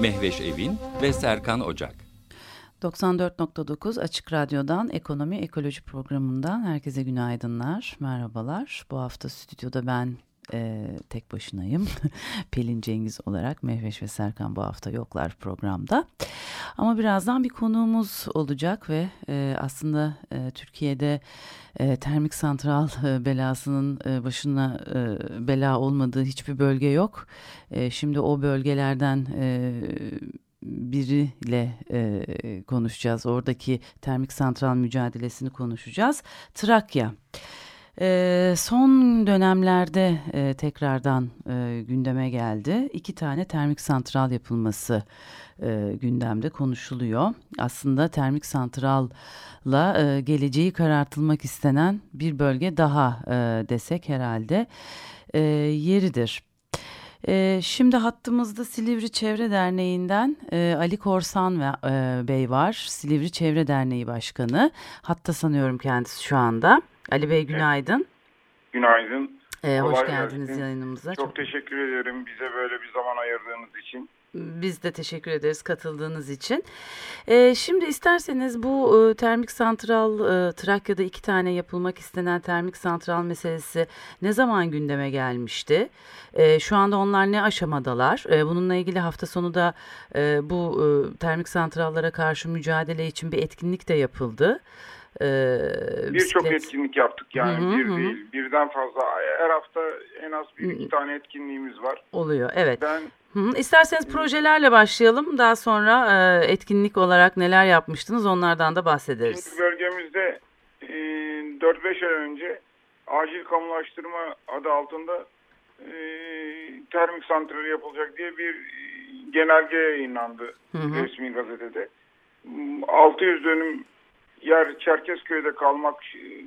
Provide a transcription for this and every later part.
Mehveş Evin ve Serkan Ocak. 94.9 Açık Radyo'dan Ekonomi Ekoloji programından herkese günaydınlar, merhabalar. Bu hafta stüdyoda ben e, tek başınayım. Pelin Cengiz olarak Mehveş ve Serkan bu hafta yoklar programda. Ama birazdan bir konuğumuz olacak ve e, aslında e, Türkiye'de e, termik santral e, belasının e, başına e, bela olmadığı hiçbir bölge yok. E, şimdi o bölgelerden... E, biriyle e, konuşacağız. Oradaki termik santral mücadelesini konuşacağız. Trakya. E, son dönemlerde e, tekrardan e, gündeme geldi. İki tane termik santral yapılması e, gündemde konuşuluyor. Aslında termik santralla e, geleceği karartılmak istenen bir bölge daha e, desek herhalde e, yeridir. E, şimdi hattımızda Silivri Çevre Derneği'nden e, Ali Korsan ve, e, Bey var. Silivri Çevre Derneği Başkanı. Hatta sanıyorum kendisi şu anda. Ali Bey günaydın. Günaydın. Ee, hoş geldiniz gelsin. yayınımıza. Çok, Çok teşekkür ederim bize böyle bir zaman ayırdığınız için. Biz de teşekkür ederiz katıldığınız için. Ee, şimdi isterseniz bu e, termik santral e, Trakya'da iki tane yapılmak istenen termik santral meselesi ne zaman gündeme gelmişti? E, şu anda onlar ne aşamadalar? E, bununla ilgili hafta sonu da e, bu e, termik santrallara karşı mücadele için bir etkinlik de yapıldı. Ee, Birçok etkinlik yaptık yani hı hı, bir hı. değil birden fazla her hafta en az bir iki tane etkinliğimiz var. Oluyor evet. Ben Hı hı. İsterseniz projelerle başlayalım. Daha sonra e, etkinlik olarak neler yapmıştınız onlardan da bahsederiz. Şimdi bölgemizde e, 4-5 ay önce acil kamulaştırma adı altında e, termik santrali yapılacak diye bir genelge yayınlandı hı hı. resmi gazetede. 600 dönüm yer Çerkezköy'de kalmak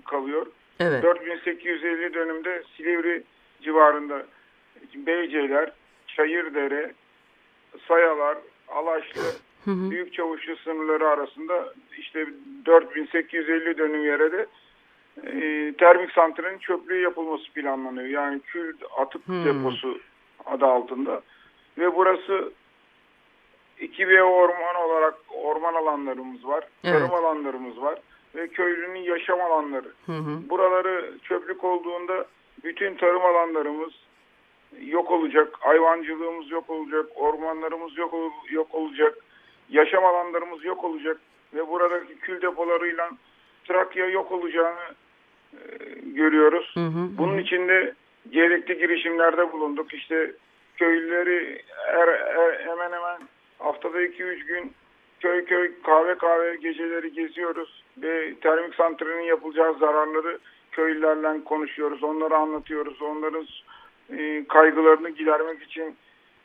kalıyor. Evet. 4850 dönümde Silivri civarında Beyceler, Çayırdere, Sayalar, Alaşlı, hı hı. Büyük Çavuşlu sınırları arasında işte 4850 dönüm yere de e, termik santralin çöplüğü yapılması planlanıyor. Yani kül atık hmm. deposu adı altında. Ve burası 2B orman olarak orman alanlarımız var. Evet. Tarım alanlarımız var. Ve köylünün yaşam alanları. Hı hı. Buraları çöplük olduğunda bütün tarım alanlarımız, yok olacak, hayvancılığımız yok olacak, ormanlarımız yok, yok olacak, yaşam alanlarımız yok olacak ve buradaki kül depolarıyla Trakya yok olacağını e, görüyoruz. Hı hı, Bunun hı. için de gerekli girişimlerde bulunduk. İşte köylüleri er, er, hemen hemen haftada 2-3 gün köy köy kahve kahve geceleri geziyoruz ve termik santralinin yapılacağı zararları köylülerle konuşuyoruz. Onları anlatıyoruz. Onların e, kaygılarını gidermek için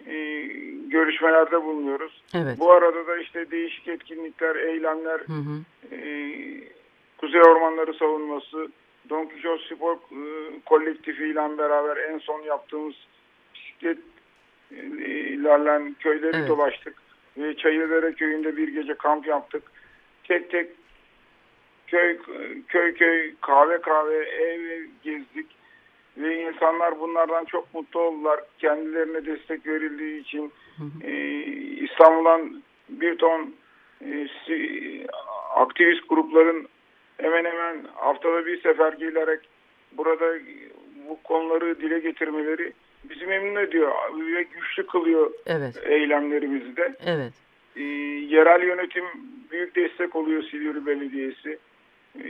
e, görüşmelerde bulunuyoruz. Evet. Bu arada da işte değişik etkinlikler, eylemler, hı hı. E, Kuzey Ormanları savunması, Don Quixote Spor e, kolektifi ile beraber en son yaptığımız bisikletlerle köyleri evet. dolaştık. Ve Çayırdere köyünde bir gece kamp yaptık. Tek tek köy köy köy kahve kahve ev ev gezdik ve insanlar bunlardan çok mutlu oldular. Kendilerine destek verildiği için E, İstanbul'dan bir ton e, aktivist grupların hemen hemen haftada bir sefer gelerek burada bu konuları dile getirmeleri bizi memnun ediyor ve güçlü kılıyor evet. eylemlerimizi de. Evet. E, yerel yönetim büyük destek oluyor Silivri Belediyesi. E,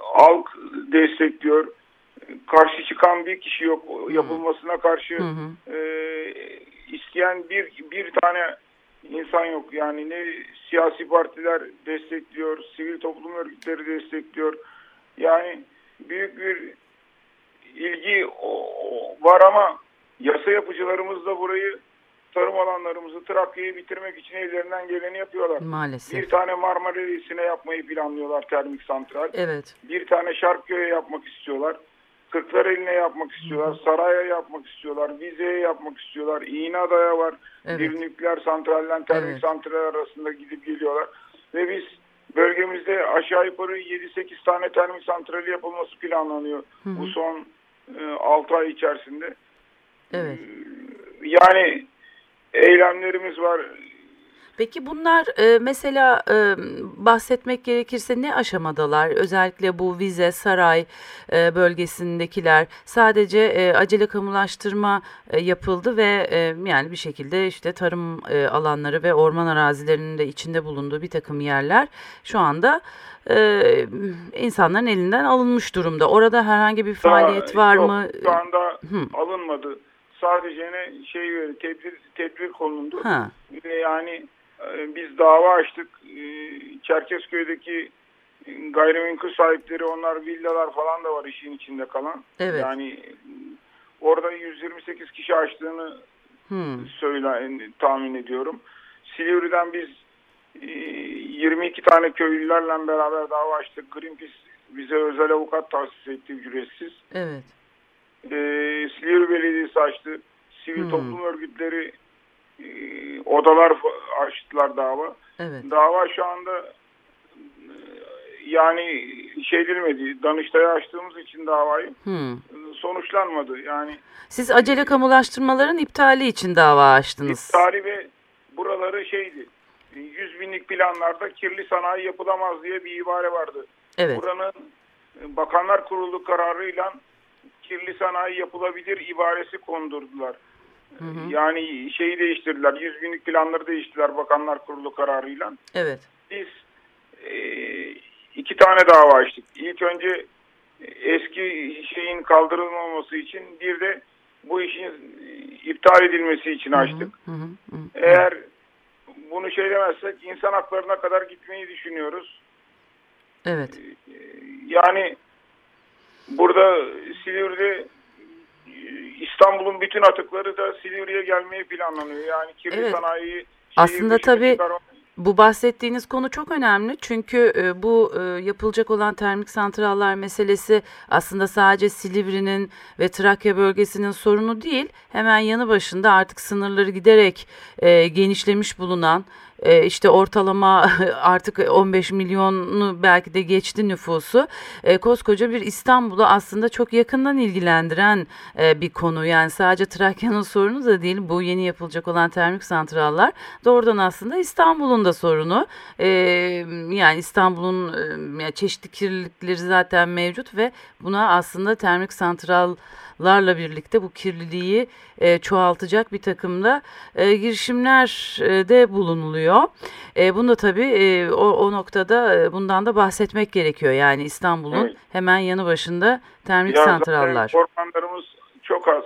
halk destekliyor karşı çıkan bir kişi yok. Yapılmasına karşı hı hı. E, isteyen bir bir tane insan yok. Yani ne siyasi partiler destekliyor, sivil toplum örgütleri destekliyor. Yani büyük bir ilgi var ama yasa yapıcılarımız da burayı tarım alanlarımızı Trakya'yı bitirmek için ellerinden geleni yapıyorlar. Maalesef. Bir tane Marmaris'ine yapmayı planlıyorlar termik santral. Evet. Bir tane Şarköy'e yapmak istiyorlar. Kırklareli'ne yapmak istiyorlar. Saray'a yapmak istiyorlar. Vize'ye yapmak istiyorlar. İğneada'ya var. Evet. Bir nükleer santralden termik Evet. santral arasında gidip geliyorlar. Ve biz bölgemizde aşağı yukarı 7-8 tane termik santrali yapılması planlanıyor. Bu son 6 ay içerisinde. Evet. Yani eylemlerimiz var. Peki bunlar e, mesela e, bahsetmek gerekirse ne aşamadalar? Özellikle bu vize, saray e, bölgesindekiler sadece e, acele kamulaştırma e, yapıldı ve e, yani bir şekilde işte tarım e, alanları ve orman arazilerinin de içinde bulunduğu bir takım yerler şu anda e, insanların elinden alınmış durumda. Orada herhangi bir faaliyet Daha- var yok, mı? Şu anda Hı. alınmadı. Sadece ne şey tedbir, tedbir konuldu. Ha, Yani e, biz dava açtık. E, Çerkezköy'deki e, gayrimenkul sahipleri onlar villalar falan da var işin içinde kalan. Evet. Yani e, orada 128 kişi açtığını hmm, söyle e, tahmin ediyorum. Silivri'den biz e, 22 tane köylülerle beraber dava açtık. Greenpeace bize özel avukat tahsis etti ücretsiz. evet. E, Silivri Belediyesi açtı. Sivil Hmm. toplum örgütleri e, odalar açtılar dava. Evet. Dava şu anda e, yani şey edilmedi. Danıştay'a açtığımız için davayı Hmm. e, sonuçlanmadı. Yani Siz acele kamulaştırmaların iptali için dava açtınız. İptali ve buraları şeydi. 100 binlik planlarda kirli sanayi yapılamaz diye bir ibare vardı. Evet. Buranın e, Bakanlar Kurulu kararıyla kirli sanayi yapılabilir ibaresi kondurdular. Yani şeyi değiştirdiler. 100 binlik planları değiştirdiler Bakanlar Kurulu kararıyla. Evet. Biz e, iki tane dava açtık. İlk önce eski şeyin kaldırılmaması için bir de bu işin e, iptal edilmesi için açtık. Hı hı, hı. Eğer bunu şey demezsek insan haklarına kadar gitmeyi düşünüyoruz. Evet. Yani burada Silivri'de e, İstanbul'un bütün atıkları da Silivri'ye gelmeyi planlanıyor. Yani kirli Evet. sanayi şehir Aslında tabii çıkar- Bu bahsettiğiniz konu çok önemli çünkü e, bu e, yapılacak olan termik santrallar meselesi aslında sadece Silivri'nin ve Trakya bölgesinin sorunu değil. Hemen yanı başında artık sınırları giderek e, genişlemiş bulunan e, işte ortalama artık 15 milyonu belki de geçti nüfusu. E, koskoca bir İstanbul'u aslında çok yakından ilgilendiren e, bir konu. Yani sadece Trakya'nın sorunu da değil bu yeni yapılacak olan termik santrallar doğrudan aslında İstanbul'un da sorunu. Yani İstanbul'un e, çeşitli kirlilikleri zaten mevcut ve buna aslında termik santrallarla birlikte bu kirliliği e, çoğaltacak bir takım da e, girişimler e, de bulunuluyor. E, bunu da tabii e, o, o noktada e, bundan da bahsetmek gerekiyor. Yani İstanbul'un Evet. hemen yanı başında termik Ya santrallar. zaten ormanlarımız çok az.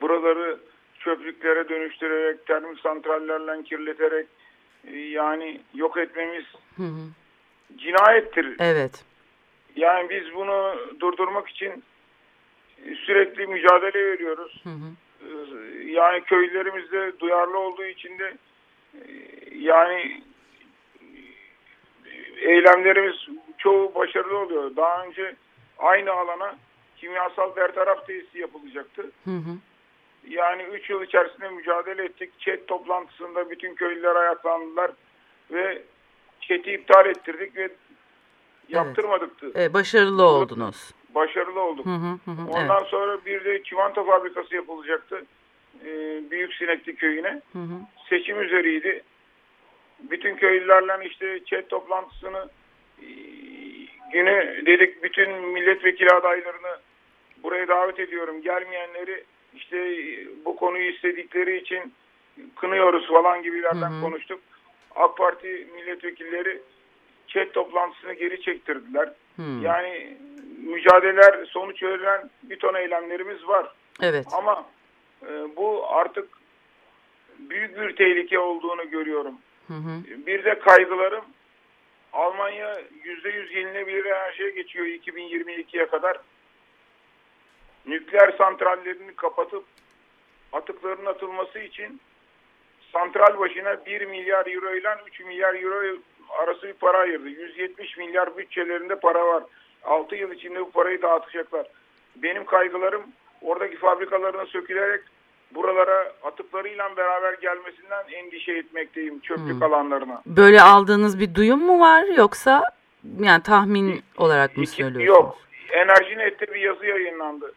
Buraları çöplüklere dönüştürerek, termik santrallerle kirleterek e, yani yok etmemiz Hı hı. cinayettir. Evet. Yani biz bunu durdurmak için sürekli mücadele veriyoruz. Hı hı. Ee, Yani köylerimiz de duyarlı olduğu için de e, yani e, eylemlerimiz çoğu başarılı oluyor. Daha önce aynı alana kimyasal bertaraf tesisi yapılacaktı. Hı hı. Yani 3 yıl içerisinde mücadele ettik. Çet toplantısında bütün köylüler ayaklandılar ve çeti iptal ettirdik ve yaptırmadıktı. E, başarılı oldunuz. Başarılı olduk. Hı hı hı. Ondan Evet. sonra bir de çimento fabrikası yapılacaktı. Ee, Büyük Sinekli köyüne. Hı hı. Seçim üzeriydi. Bütün köylülerle işte chat toplantısını e, günü dedik bütün milletvekili adaylarını buraya davet ediyorum. Gelmeyenleri işte bu konuyu istedikleri için kınıyoruz falan gibilerden Hı hı. konuştuk. AK Parti milletvekilleri chat toplantısını geri çektirdiler. Hı. Yani mücadeleler sonuç verilen bir ton eylemlerimiz var. Evet. Ama e, bu artık büyük bir tehlike olduğunu görüyorum. Hı hı. Bir de kaygılarım Almanya %100 yenilebilir enerjiye geçiyor 2022'ye kadar. Nükleer santrallerini kapatıp atıkların atılması için santral başına 1 milyar euro ile 3 milyar euro arası bir para ayırdı. 170 milyar bütçelerinde para var. 6 yıl içinde bu parayı dağıtacaklar. Benim kaygılarım oradaki fabrikalarına sökülerek buralara atıklarıyla beraber gelmesinden endişe etmekteyim çöplük hmm. alanlarına. Böyle aldığınız bir duyum mu var yoksa yani tahmin olarak mı söylüyorsunuz? Yok. Enerji Net'te bir yazı yayınlandı.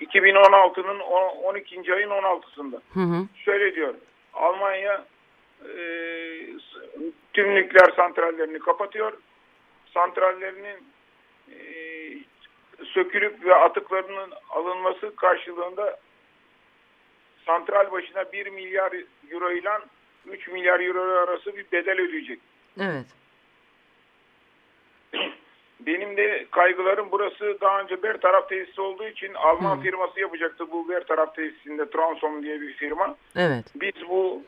2016'nın 12. ayın 16'sında. Hı hı. Şöyle diyor. Almanya e, tüm nükleer santrallerini kapatıyor. Santrallerinin e, sökülüp ve atıklarının alınması karşılığında santral başına 1 milyar euro ile 3 milyar euro arası bir bedel ödeyecek. Evet. Benim de kaygılarım burası daha önce bir taraf tesisi olduğu için Alman hmm. firması yapacaktı bu bir taraf tesisinde Transom diye bir firma. Evet. Biz bu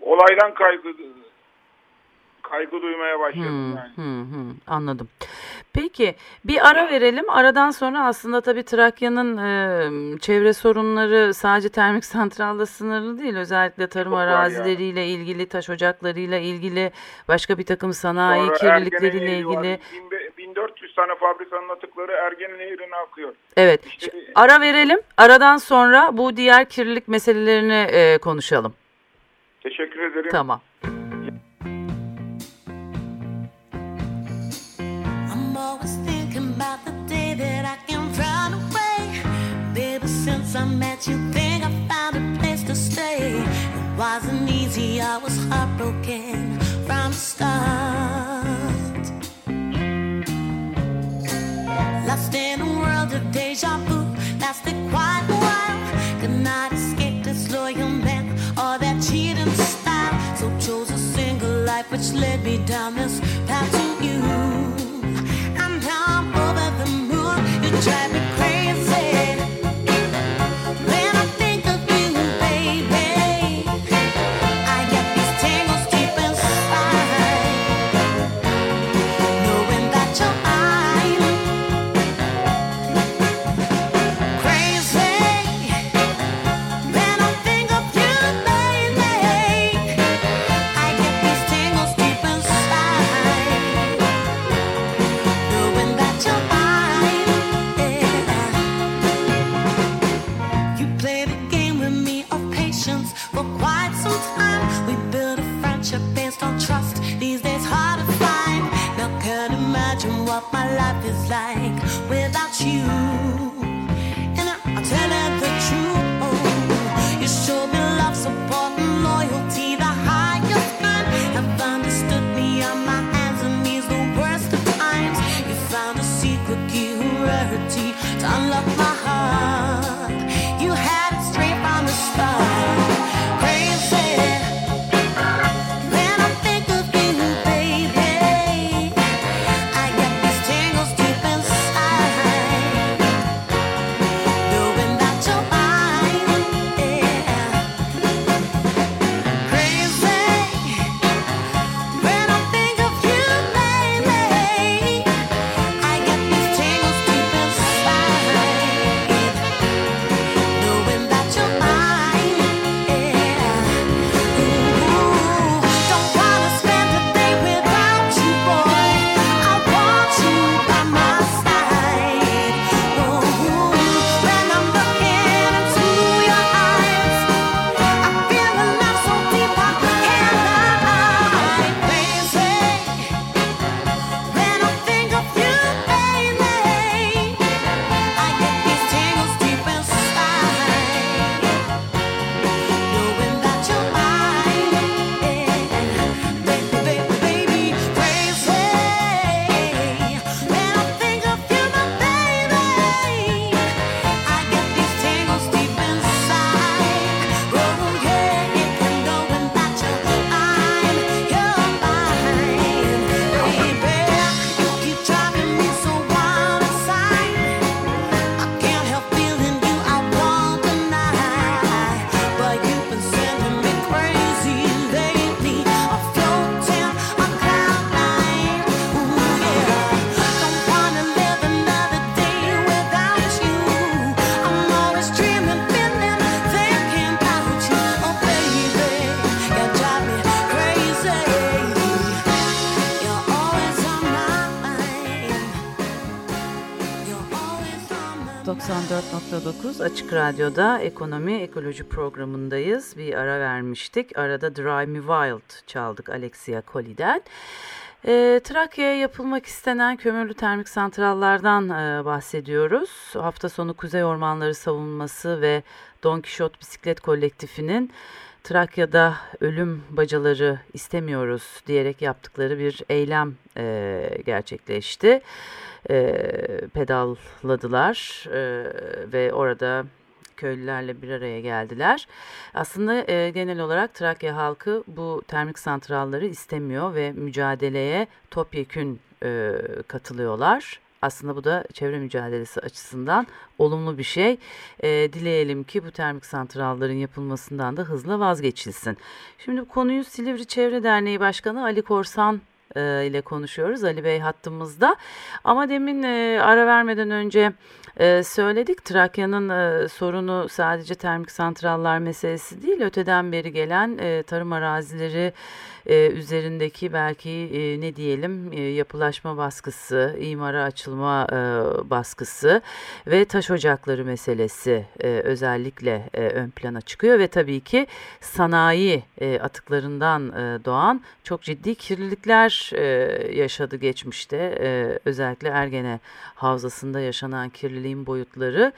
olaydan kaygı kaygı duymaya başladım hmm, yani. Hmm, hmm, anladım. Peki bir ara verelim. Aradan sonra aslında tabii Trakya'nın e, çevre sorunları sadece termik santralla sınırlı değil. Özellikle tarım Çok arazileriyle ilgili, taş ocaklarıyla ilgili, başka bir takım sanayi sonra kirlilikleriyle ilgili. 1400 tane fabrikanın atıkları Ergen Nehri'ne akıyor. Evet. İşte, ara verelim. Aradan sonra bu diğer kirlilik meselelerini e, konuşalım. Teşekkür ederim. Tamam. I met you, think I found a place to stay. It wasn't easy, I was heartbroken from the start. Me 94.9 Açık Radyo'da Ekonomi Ekoloji programındayız. Bir ara vermiştik. Arada Drive Me Wild çaldık Alexia Koli'den. E, Trakya'ya yapılmak istenen kömürlü termik santrallardan e, bahsediyoruz. Hafta sonu Kuzey Ormanları Savunması ve Don Kişot Bisiklet Kolektifi'nin Trakya'da ölüm bacaları istemiyoruz diyerek yaptıkları bir eylem e, gerçekleşti e, pedalladılar e, ve orada köylülerle bir araya geldiler. Aslında e, genel olarak Trakya halkı bu termik santralları istemiyor ve mücadeleye topyekün e, katılıyorlar. Aslında bu da çevre mücadelesi açısından olumlu bir şey. E, dileyelim ki bu termik santrallerin yapılmasından da hızla vazgeçilsin. Şimdi bu konuyu Silivri Çevre Derneği Başkanı Ali Korsan ile konuşuyoruz. Ali Bey hattımızda. Ama demin e, ara vermeden önce e, söyledik. Trakya'nın e, sorunu sadece termik santrallar meselesi değil. Öteden beri gelen e, tarım arazileri e, üzerindeki belki e, ne diyelim e, yapılaşma baskısı, imara açılma e, baskısı ve taş ocakları meselesi e, özellikle e, ön plana çıkıyor ve tabii ki sanayi e, atıklarından e, doğan çok ciddi kirlilikler e, yaşadı geçmişte. E, özellikle Ergene Havzası'nda yaşanan kirliliğin boyutları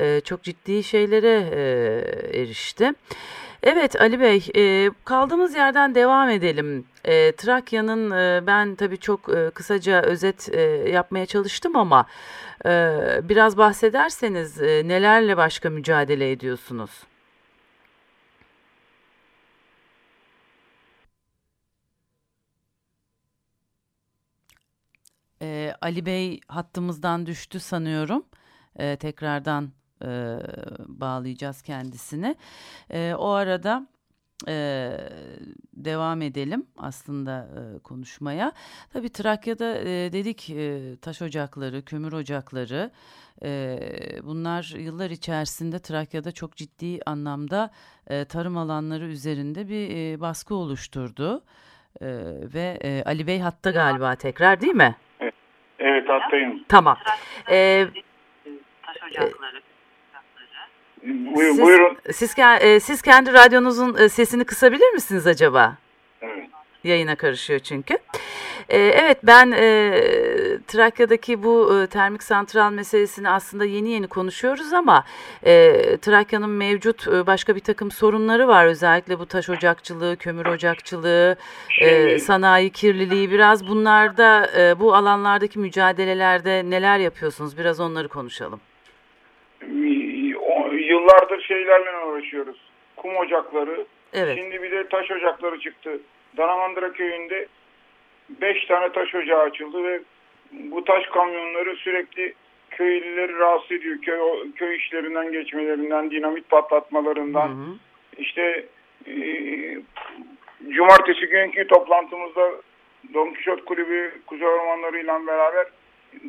e, çok ciddi şeylere e, erişti. Evet Ali Bey, e, kaldığımız yerden devam edelim. E, Trakya'nın e, ben tabii çok e, kısaca özet e, yapmaya çalıştım ama e, biraz bahsederseniz e, nelerle başka mücadele ediyorsunuz? E, Ali Bey hattımızdan düştü sanıyorum. E, tekrardan e, bağlayacağız kendisini. E, o arada e, devam edelim aslında e, konuşmaya. Tabii Trakya'da e, dedik e, taş ocakları, kömür ocakları e, bunlar yıllar içerisinde Trakya'da çok ciddi anlamda e, tarım alanları üzerinde bir e, baskı oluşturdu. E, ve e, Ali Bey hatta galiba tekrar değil mi? Evet, hattayım. Tamam. E, ocakları. Buyur, siz, buyurun. Siz, e, siz kendi radyonuzun e, sesini kısabilir misiniz acaba? Evet. Yayına karışıyor çünkü. E, evet ben e, Trakya'daki bu e, termik santral meselesini aslında yeni yeni konuşuyoruz ama e, Trakya'nın mevcut e, başka bir takım sorunları var. Özellikle bu taş ocakçılığı, kömür ocakçılığı, e, sanayi kirliliği biraz bunlarda e, bu alanlardaki mücadelelerde neler yapıyorsunuz? Biraz onları konuşalım yıllardır şeylerle uğraşıyoruz. Kum ocakları. Evet. Şimdi bir de taş ocakları çıktı. Danamandıra köyünde 5 tane taş ocağı açıldı ve bu taş kamyonları sürekli köylüleri rahatsız ediyor. Köy, köy işlerinden geçmelerinden, dinamit patlatmalarından. Hı hı. İşte e, cumartesi günkü toplantımızda Don Kişot Kulübü Kuzey Ormanları ile beraber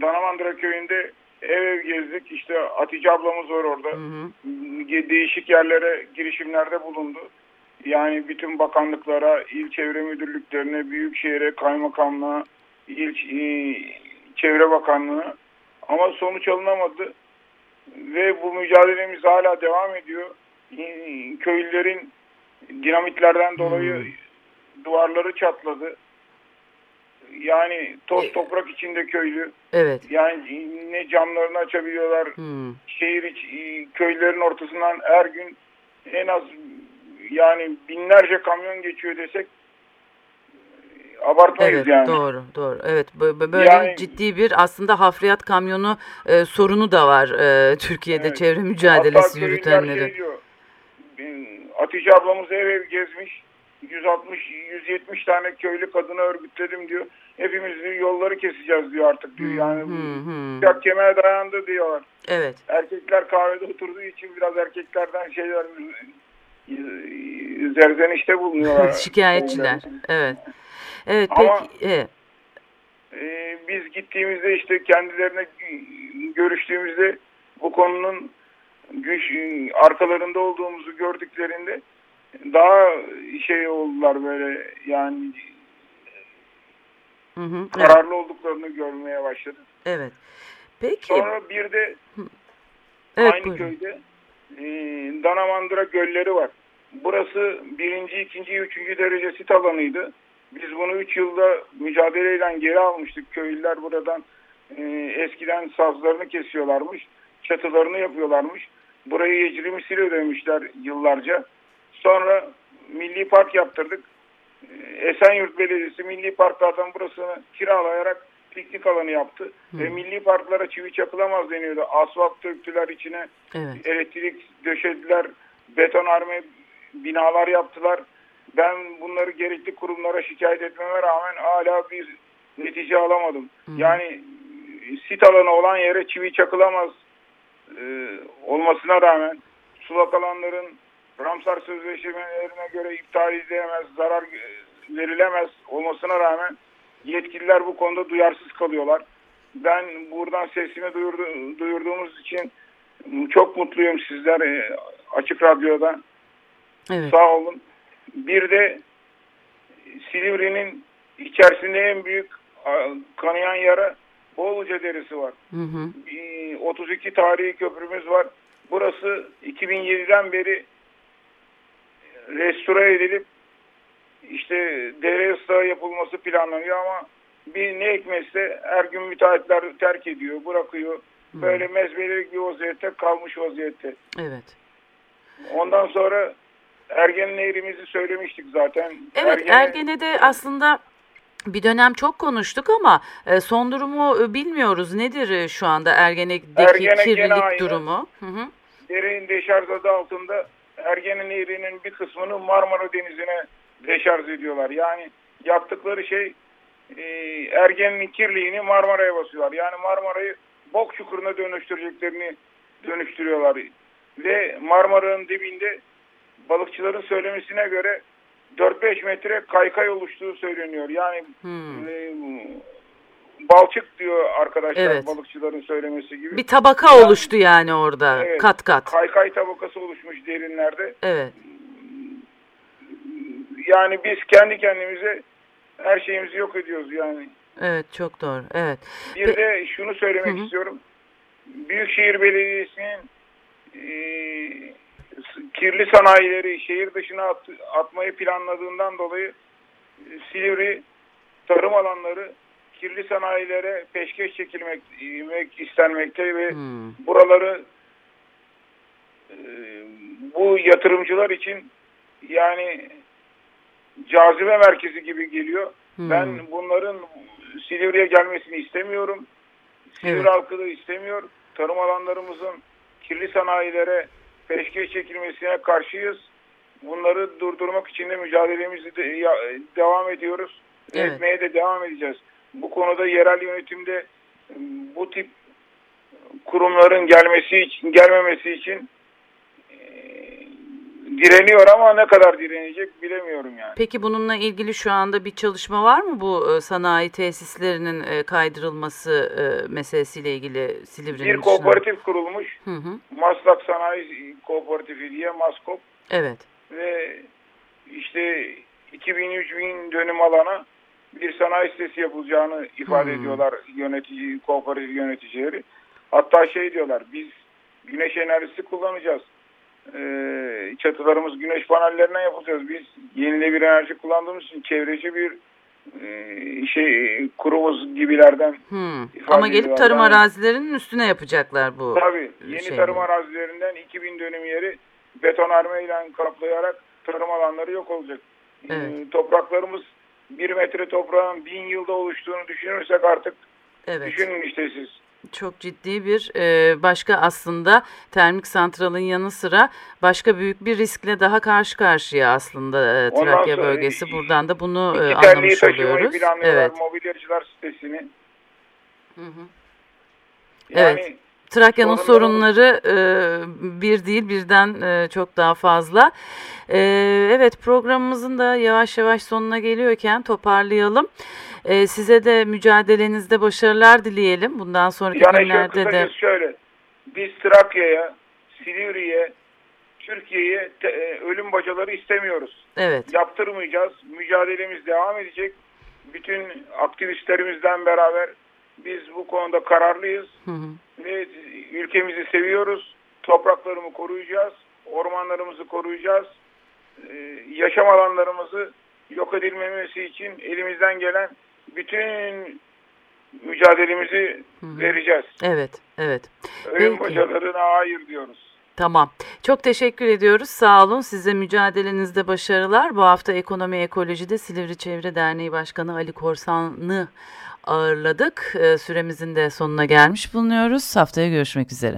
Danamandıra köyünde ev ev gezdik. İşte Hatice ablamız var orada. Hı hı. Değişik yerlere girişimlerde bulundu. Yani bütün bakanlıklara, il çevre müdürlüklerine, büyükşehire, kaymakamlığa, il çevre bakanlığı ama sonuç alınamadı. Ve bu mücadelemiz hala devam ediyor. Köylülerin dinamitlerden dolayı hmm. duvarları çatladı. Yani toz toprak içinde köylü. Evet. Yani ne camlarını açabiliyorlar. Hmm. Şehir iç, köylerin ortasından her gün en az yani binlerce kamyon geçiyor desek abartmayız evet, yani. Doğru, doğru. Evet, böyle yani, ciddi bir aslında hafriyat kamyonu e, sorunu da var e, Türkiye'de evet. çevre mücadelesi yürütenlerin. Şey diyor, Hatice ablamız ev ev gezmiş. 160-170 tane köylü kadını örgütledim diyor. Hepimiz diyor, yolları keseceğiz diyor artık diyor. Yani hmm, hmm. dayandı diyorlar. Evet. Erkekler kahvede oturduğu için biraz erkeklerden şeyler zerzenişte bulunuyorlar. Şikayetçiler. evet. Evet Ama, peki. Evet. E, biz gittiğimizde işte kendilerine görüştüğümüzde bu konunun güç arkalarında olduğumuzu gördüklerinde daha şey oldular böyle yani hı hı, kararlı evet. olduklarını görmeye başladık. Evet. Peki. Sonra bir de Evet, Aynı buyurun. köyde e, Danamandıra gölleri var. Burası birinci, ikinci, üçüncü derece sit alanıydı. Biz bunu üç yılda mücadeleyle geri almıştık. Köylüler buradan e, eskiden sazlarını kesiyorlarmış. Çatılarını yapıyorlarmış. Burayı yecri misile ödemişler yıllarca. Sonra milli park yaptırdık. E, Esenyurt Belediyesi milli parklardan burasını kiralayarak piknik alanı yaptı. Ve milli parklara çivi çakılamaz deniyordu. Asfalt döktüler içine Evet. elektrik döşediler, betonarme binalar yaptılar. Ben bunları gerekli kurumlara şikayet etmeme rağmen hala bir netice alamadım. Yani e, sit alanı olan yere çivi çakılamaz e, olmasına rağmen sulak alanların Ramsar sözleşmelerine göre iptal edilemez, zarar verilemez olmasına rağmen yetkililer bu konuda duyarsız kalıyorlar. Ben buradan sesimi duyurdu, duyurduğumuz için çok mutluyum sizler e, Açık Radyo'da. Evet. Sağ olun. Bir de Silivri'nin içerisinde en büyük kanayan yara Boğuluca Deresi var. Hı hı. E, 32 tarihi köprümüz var. Burası 2007'den beri restore edilip işte dere ıslahı yapılması planlanıyor ama bir ne hikmetse her gün müteahhitler terk ediyor, bırakıyor. Böyle mezbelelik bir vaziyette kalmış vaziyette. Evet. Ondan sonra Ergen Nehri'mizi söylemiştik zaten. Evet Ergene- Ergene'de aslında bir dönem çok konuştuk ama e, son durumu e, bilmiyoruz. Nedir e, şu anda Ergene'deki Ergene gene kirlilik durumu? Hı hı. Derenin deşarj adı altında Ergene Nehri'nin bir kısmını Marmara Denizi'ne deşarj ediyorlar. Yani yaptıkları şey e, Ergen'in kirliliğini Marmara'ya basıyorlar. Yani Marmara'yı bok çukuruna dönüştüreceklerini dönüştürüyorlar. Ve Marmara'nın dibinde balıkçıların söylemesine göre 4-5 metre kaykay oluştuğu söyleniyor. Yani Hmm. e, balçık diyor arkadaşlar Evet. balıkçıların söylemesi gibi. Bir tabaka oluştu yani orada Evet. kat kat. Kaykay tabakası oluşmuş derinlerde. Evet. Yani biz kendi kendimize her şeyimizi yok ediyoruz yani. Evet çok doğru. Evet. Bir Pe- de şunu söylemek Hı hı. istiyorum. Büyükşehir Belediyesi'nin e, kirli sanayileri şehir dışına at- atmayı planladığından dolayı e, Silivri tarım alanları kirli sanayilere peşkeş çekilmek istenmekte ve Hmm. buraları e, bu yatırımcılar için yani cazibe merkezi gibi geliyor. Hmm. Ben bunların Silivri'ye gelmesini istemiyorum. Silivri Evet. halkı da istemiyor. Tarım alanlarımızın kirli sanayilere peşkeş çekilmesine karşıyız. Bunları durdurmak için de mücadelemizi de, ya- devam ediyoruz. Evet. Etmeye de devam edeceğiz. Bu konuda yerel yönetimde bu tip kurumların gelmesi için gelmemesi için e, direniyor ama ne kadar direnecek bilemiyorum yani. Peki bununla ilgili şu anda bir çalışma var mı bu e, sanayi tesislerinin e, kaydırılması e, meselesiyle ilgili Silivri'nin Bir kooperatif kurulmuş. Hı hı. Maslak Sanayi Kooperatifi diye Maskop Evet. ve işte 2000-3000 dönüm alana bir sanayi sitesi yapılacağını ifade Hmm. ediyorlar yönetici, kooperatif yöneticileri. Hatta şey diyorlar biz güneş enerjisi kullanacağız. Ee, çatılarımız güneş panellerinden yapacağız. Biz yenilenebilir enerji kullandığımız için çevreci bir e, şey kurumuz gibilerden Hmm. Ama gelip ediyorlar. tarım arazilerinin üstüne yapacaklar bu. Tabii yeni şey tarım arazilerinden 2000 dönüm yeri betonarme ile kaplayarak tarım alanları yok olacak. Evet. Ee, topraklarımız bir metre toprağın bin yılda oluştuğunu düşünürsek artık Evet. düşünün işte siz. Çok ciddi bir e, başka aslında termik santralın yanı sıra başka büyük bir riskle daha karşı karşıya aslında e, Trakya bölgesi. Buradan da bunu e, anlamış oluyoruz. Evet. mobilyacılar sitesini. Hı hı. Yani Evet. Trakya'nın sorunları e, bir değil birden e, çok daha fazla. E, evet programımızın da yavaş yavaş sonuna geliyorken toparlayalım. E, size de mücadelenizde başarılar dileyelim. Bundan sonraki yani günlerde de. şöyle. Biz Trakya'ya, Silivri'ye, Türkiye'ye e, ölüm bacaları istemiyoruz. Evet. yaptırmayacağız. Mücadelemiz devam edecek. Bütün aktivistlerimizden beraber biz bu konuda kararlıyız Hı hı. ve ülkemizi seviyoruz. topraklarımı koruyacağız, ormanlarımızı koruyacağız, yaşam alanlarımızı yok edilmemesi için elimizden gelen bütün mücadelemizi Hı hı. vereceğiz. Evet, evet. Ölüm Peki. bacalarına hayır diyoruz. Tamam. Çok teşekkür ediyoruz. Sağ olun. Size mücadelenizde başarılar. Bu hafta Ekonomi Ekoloji'de Silivri Çevre Derneği Başkanı Ali Korsan'ı ağırladık. Ee, Süremizin de sonuna gelmiş bulunuyoruz. Haftaya görüşmek üzere.